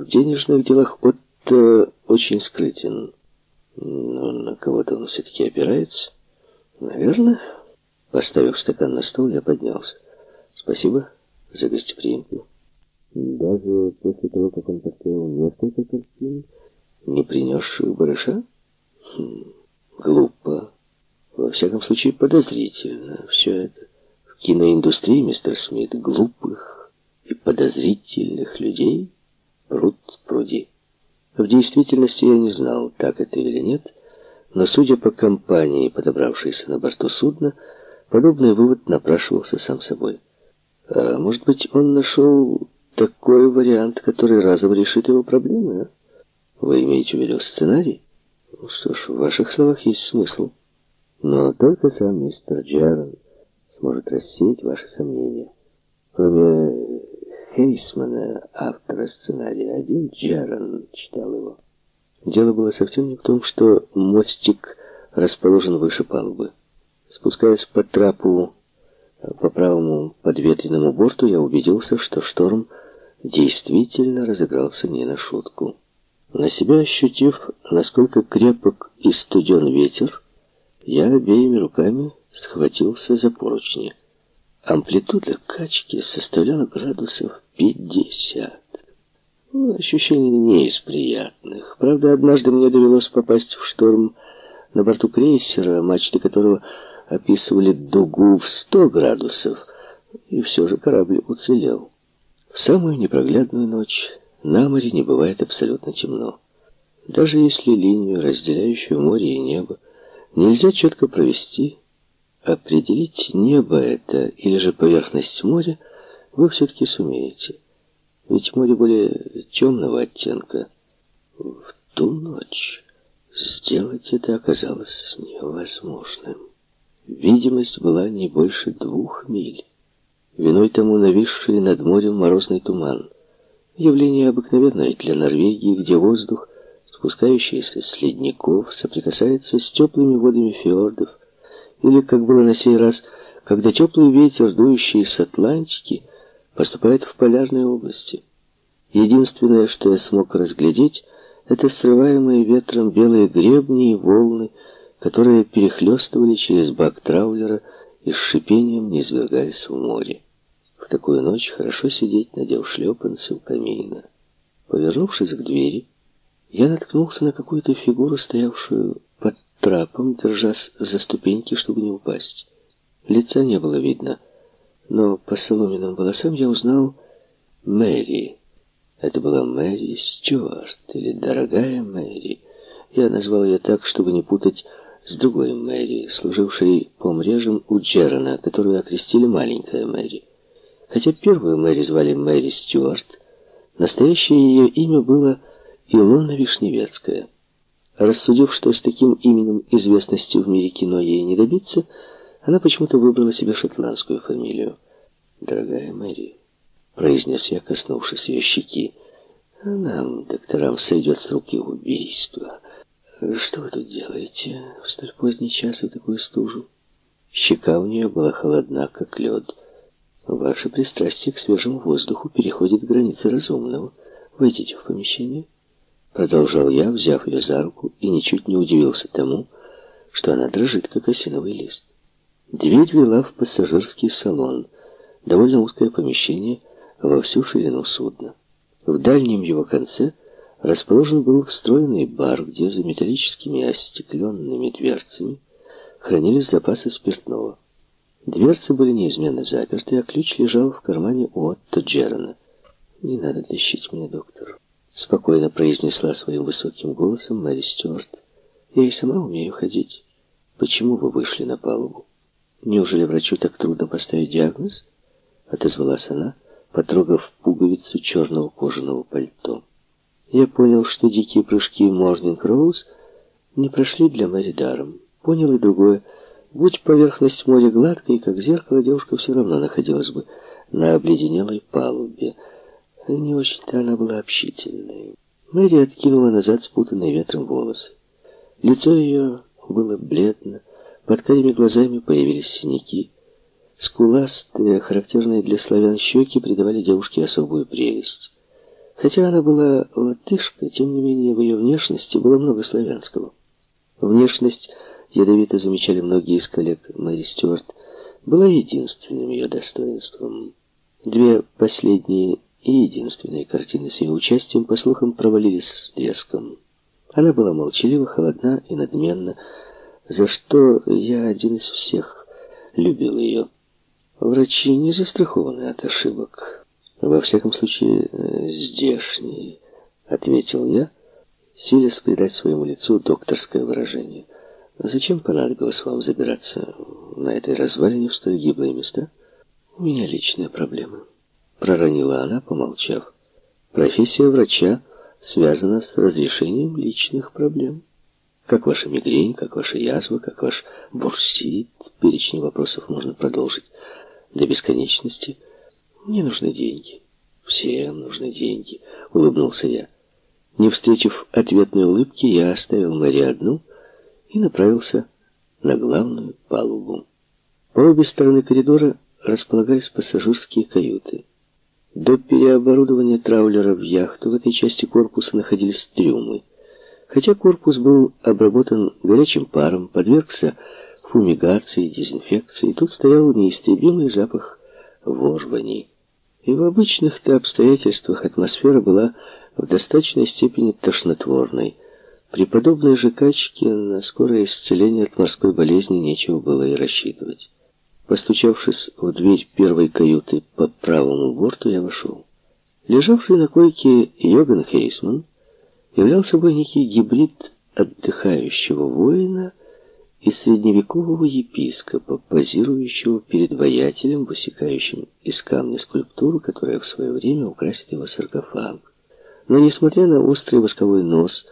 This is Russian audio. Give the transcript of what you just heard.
В денежных делах Отто очень скрытен. Но на кого-то он все-таки опирается. Наверное. Поставив стакан на стол, я поднялся. Спасибо за гостеприимство. Даже после того, как он поставил несколько картин, не принесших барыша? Хм, глупо. Во всяком случае, подозрительно все это. В киноиндустрии, мистер Смит, глупых и подозрительных людей пруд пруди. В действительности я не знал, так это или нет, но, судя по компании, подобравшейся на борту судна, подобный вывод напрашивался сам собой. А может быть, он нашел такой вариант, который разом решит его проблемы, а? Вы имеете в виду сценарий? Ну что ж, в ваших словах есть смысл. Но только сам мистер Джерон сможет рассеять ваши сомнения. Кроме Хейсмана, автора сценария, один Джерон читал его. Дело было совсем не в том, что мостик расположен выше палубы. Спускаясь по трапу по правому подветренному борту, я убедился, что шторм действительно разыгрался не на шутку. На себя ощутив, насколько крепок и студен ветер, я обеими руками схватился за поручни. Амплитуда качки составляла градусов пятьдесят. Ну, ощущение не из приятных. Правда, однажды мне довелось попасть в шторм на борту крейсера, мачты которого описывали дугу в сто градусов, и все же корабль уцелел. В самую непроглядную ночь на море не бывает абсолютно темно. Даже если линию, разделяющую море и небо, нельзя четко провести, определить небо это или же поверхность моря вы все-таки сумеете. Ведь море более темного оттенка. В ту ночь сделать это оказалось невозможным. Видимость была не больше двух миль. Виной тому нависший над морем морозный туман. Явление обыкновенное для Норвегии, где воздух, спускающийся с ледников, соприкасается с теплыми водами фьордов, или, как было на сей раз, когда теплый ветер, дующий с Атлантики, поступает в полярные области. Единственное, что я смог разглядеть, это срываемые ветром белые гребни и волны, которые перехлестывали через бак траулера и с шипением низвергались в море такую ночь хорошо сидеть, надев шлепанцы у камина. Повернувшись к двери, я наткнулся на какую-то фигуру, стоявшую трапом, держась за ступеньки, чтобы не упасть. Лица не было видно, но по соломенным волосам я узнал Мэри. Это была Мэри Стюарт, или «Дорогая Мэри». Я назвал ее так, чтобы не путать с другой Мэри, служившей помрежем у Джерона, которую окрестили «Маленькая Мэри». Хотя первую Мэри звали Мэри Стюарт, настоящее ее имя было Илона Вишневецкая. Рассудив, что с таким именем известности в мире кино ей не добиться, она почему-то выбрала себе шотландскую фамилию. «Дорогая Мэри», — произнес я, коснувшись ее щеки, — «нам, докторам, сойдет с руки убийство. Что вы тут делаете в столь поздний час и такую стужу?» Щека у нее была холодна, как лед. Ваше пристрастие к свежему воздуху переходит границы разумного. Войдите в помещение. Продолжал я, взяв ее за руку, и ничуть не удивился тому, что она дрожит, как осиновый лист. Дверь вела в пассажирский салон, довольно узкое помещение во всю ширину судна. В дальнем его конце расположен был встроенный бар, где за металлическими остекленными дверцами хранились запасы спиртного. Дверцы были неизменно заперты, а ключ лежал в кармане у Отто Джерона. «Не надо тащить меня, доктор», — спокойно произнесла своим высоким голосом Мэри Стюарт. «Я и сама умею ходить. Почему вы вышли на палубу? Неужели врачу так трудно поставить диагноз?» — отозвалась она, потрогав пуговицу черного кожаного пальто. Я понял, что дикие прыжки Морнинг Роуз не прошли для Мэри даром. Понял и другое — Будь поверхность моря гладкой, как зеркало, девушка все равно находилась бы на обледенелой палубе. Не очень-то она была общительной. Мэри откинула назад спутанные ветром волосы. Лицо ее было бледно, под карими глазами появились синяки. Скуластые, характерные для славян щеки, придавали девушке особую прелесть. Хотя она была латышкой, тем не менее в ее внешности было много славянского. Внешность, ядовито замечали многие из коллег Мэри Стюарт, была единственным ее достоинством. Две последние и единственные картины с ее участием, по слухам, провалились с треском. Она была молчалива, холодна и надменна, за что я один из всех любил ее. Врачи не застрахованы от ошибок. Во всяком случае, здешние, отметил я, силясь придать своему лицу докторское выражение. Зачем понадобилось вам забираться на этой развалине в столь гиблые места? У меня личные проблемы. Проронила она, помолчав. Профессия врача связана с разрешением личных проблем. Как ваша мигрень, как ваша язва, как ваш бурсит. Перечень вопросов можно продолжить до бесконечности. Мне нужны деньги. Всем нужны деньги, улыбнулся я. Не встретив ответной улыбки, я оставил Мэри одну и направился на главную палубу. По обе стороны коридора располагались пассажирские каюты. До переоборудования траулера в яхту в этой части корпуса находились трюмы. Хотя корпус был обработан горячим паром, подвергся фумигации, дезинфекции, тут стоял неистребимый запах ворвани. И в обычных-то обстоятельствах атмосфера была в достаточной степени тошнотворной. При подобной же качке на скорое исцеление от морской болезни нечего было и рассчитывать. Постучавшись в дверь первой каюты по правому борту, я вошел. Лежавший на койке Йоган Хейсман являл собой некий гибрид отдыхающего воина и средневекового епископа, позирующего перед воятелем, высекающим из камня скульптуру, которая в свое время украсит его саркофаг. Но, несмотря на острый восковой нос